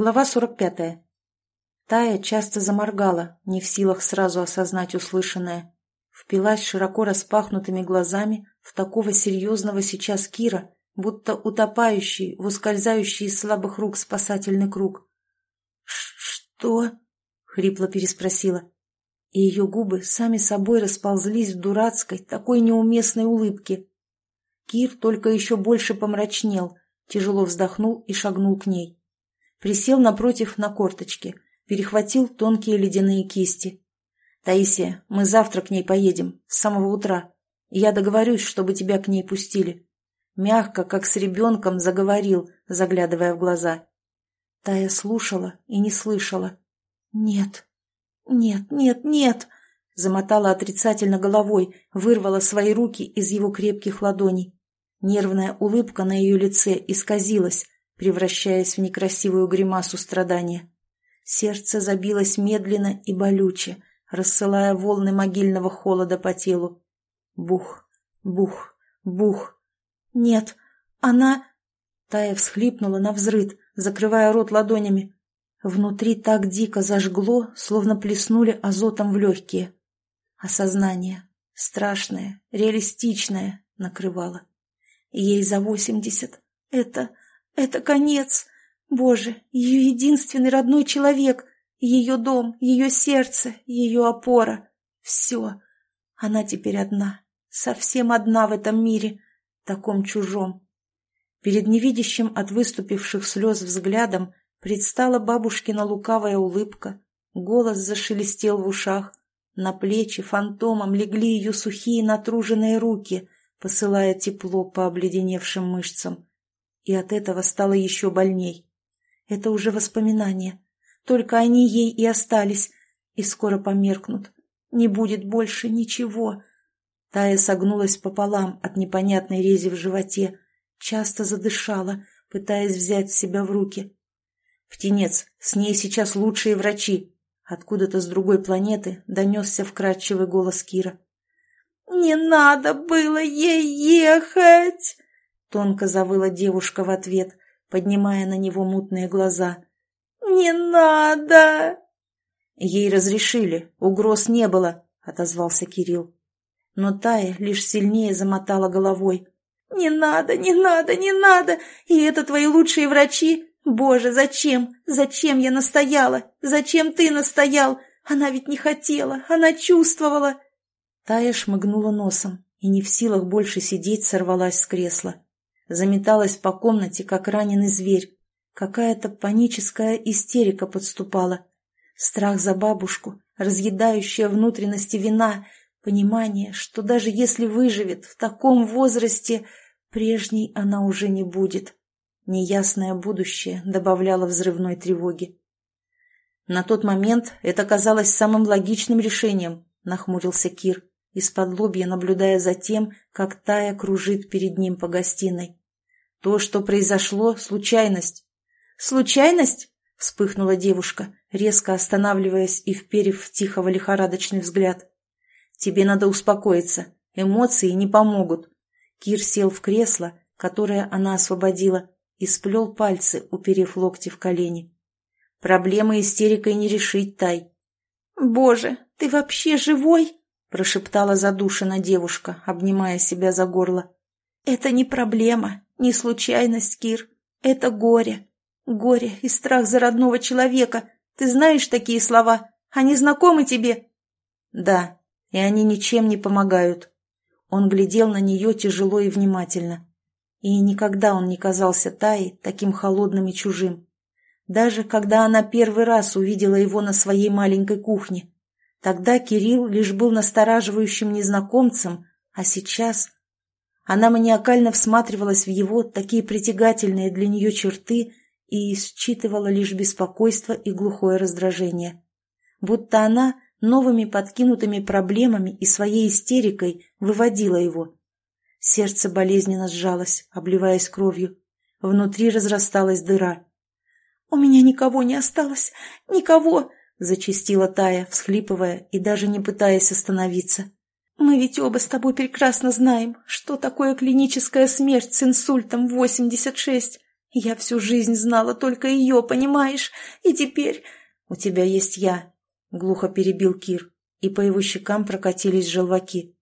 Глава 45. Тая часто заморгала, не в силах сразу осознать услышанное. Впилась широко распахнутыми глазами в такого серьезного сейчас Кира, будто утопающий в ускользающий из слабых рук спасательный круг. «Что?» — хрипло переспросила. И ее губы сами собой расползлись в дурацкой, такой неуместной улыбке. Кир только еще больше помрачнел, тяжело вздохнул и шагнул к ней присел напротив на корточки, перехватил тонкие ледяные кисти. «Таисия, мы завтра к ней поедем, с самого утра. Я договорюсь, чтобы тебя к ней пустили». Мягко, как с ребенком, заговорил, заглядывая в глаза. Тая слушала и не слышала. «Нет, нет, нет, нет!» Замотала отрицательно головой, вырвала свои руки из его крепких ладоней. Нервная улыбка на ее лице исказилась, превращаясь в некрасивую гримасу страдания. Сердце забилось медленно и болюче, рассылая волны могильного холода по телу. Бух, бух, бух. Нет, она... Тая всхлипнула на взрыд, закрывая рот ладонями. Внутри так дико зажгло, словно плеснули азотом в легкие. Осознание, страшное, реалистичное, накрывало. Ей за восемьдесят. Это... Это конец. Боже, ее единственный родной человек, ее дом, ее сердце, ее опора. Все. Она теперь одна, совсем одна в этом мире, таком чужом. Перед невидящим от выступивших слез взглядом предстала бабушкина лукавая улыбка, голос зашелестел в ушах, на плечи фантомом легли ее сухие натруженные руки, посылая тепло по обледеневшим мышцам. И от этого стало еще больней. Это уже воспоминания. Только они ей и остались, и скоро померкнут. Не будет больше ничего. Тая согнулась пополам от непонятной рези в животе, часто задышала, пытаясь взять себя в руки. «Птенец, с ней сейчас лучшие врачи!» Откуда-то с другой планеты донесся вкрадчивый голос Кира. «Не надо было ей ехать!» Тонко завыла девушка в ответ, поднимая на него мутные глаза. «Не надо!» «Ей разрешили, угроз не было», — отозвался Кирилл. Но Тая лишь сильнее замотала головой. «Не надо, не надо, не надо! И это твои лучшие врачи? Боже, зачем? Зачем я настояла? Зачем ты настоял? Она ведь не хотела, она чувствовала!» Тая шмыгнула носом и не в силах больше сидеть сорвалась с кресла заметалась по комнате, как раненый зверь. Какая-то паническая истерика подступала. Страх за бабушку, разъедающая внутренности вина, понимание, что даже если выживет в таком возрасте, прежней она уже не будет. Неясное будущее добавляло взрывной тревоги. На тот момент это казалось самым логичным решением, нахмурился Кир, из-под лобья наблюдая за тем, как Тая кружит перед ним по гостиной. То, что произошло, случайность. Случайность? Вспыхнула девушка, резко останавливаясь и вперев в тихого лихорадочный взгляд. Тебе надо успокоиться. Эмоции не помогут. Кир сел в кресло, которое она освободила, и сплел пальцы, уперев локти в колени. Проблемы истерикой не решить, Тай. «Боже, ты вообще живой?» – прошептала задушена девушка, обнимая себя за горло. «Это не проблема, не случайность, Кир. Это горе. Горе и страх за родного человека. Ты знаешь такие слова? Они знакомы тебе?» «Да, и они ничем не помогают». Он глядел на нее тяжело и внимательно. И никогда он не казался Таей таким холодным и чужим. Даже когда она первый раз увидела его на своей маленькой кухне. Тогда Кирилл лишь был настораживающим незнакомцем, а сейчас она маниакально всматривалась в его такие притягательные для нее черты и считывала лишь беспокойство и глухое раздражение. Будто она новыми подкинутыми проблемами и своей истерикой выводила его. Сердце болезненно сжалось, обливаясь кровью. Внутри разрасталась дыра. «У меня никого не осталось! Никого!» — зачастила Тая, всхлипывая и даже не пытаясь остановиться. Мы ведь оба с тобой прекрасно знаем, что такое клиническая смерть с инсультом в 86. Я всю жизнь знала только ее, понимаешь? И теперь... У тебя есть я, — глухо перебил Кир, и по его щекам прокатились желваки.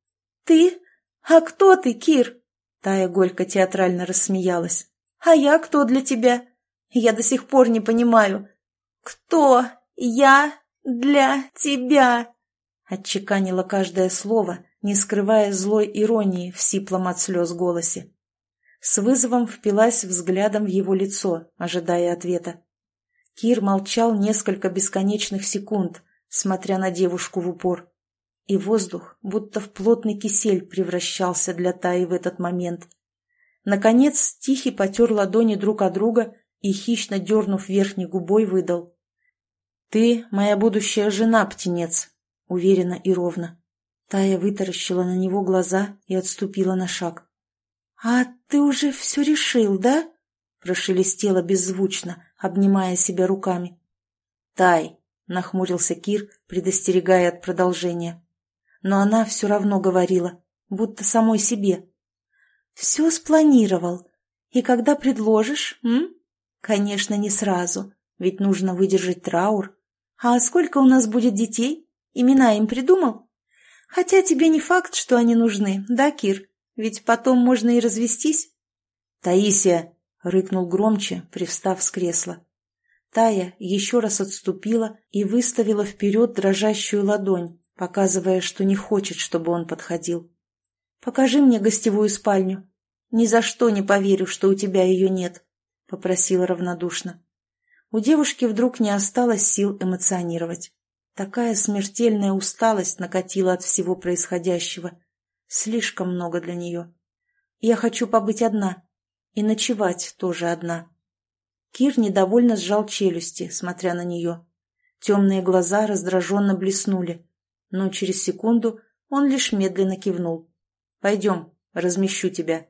Ты? А кто ты, Кир? Тая горько театрально рассмеялась. А я кто для тебя? Я до сих пор не понимаю. Кто я для тебя? Отчеканила каждое слово, не скрывая злой иронии в сиплом от слез голосе. С вызовом впилась взглядом в его лицо, ожидая ответа. Кир молчал несколько бесконечных секунд, смотря на девушку в упор. И воздух будто в плотный кисель превращался для Таи в этот момент. Наконец Тихий потер ладони друг от друга и, хищно дернув верхней губой, выдал. «Ты моя будущая жена, птенец», — уверенно и ровно. Тая вытаращила на него глаза и отступила на шаг. «А ты уже все решил, да?» — прошелестела беззвучно, обнимая себя руками. «Тай!» — нахмурился Кир, предостерегая от продолжения. Но она все равно говорила, будто самой себе. «Все спланировал. И когда предложишь, м? Конечно, не сразу, ведь нужно выдержать траур. А сколько у нас будет детей? Имена им придумал? Хотя тебе не факт, что они нужны, да, Кир? Ведь потом можно и развестись». «Таисия!» — рыкнул громче, привстав с кресла. Тая еще раз отступила и выставила вперед дрожащую ладонь, показывая, что не хочет, чтобы он подходил. «Покажи мне гостевую спальню. Ни за что не поверю, что у тебя ее нет», — попросила равнодушно. У девушки вдруг не осталось сил эмоционировать. Такая смертельная усталость накатила от всего происходящего. Слишком много для нее. Я хочу побыть одна. И ночевать тоже одна. Кир недовольно сжал челюсти, смотря на нее. Темные глаза раздраженно блеснули но через секунду он лишь медленно кивнул. «Пойдем, размещу тебя».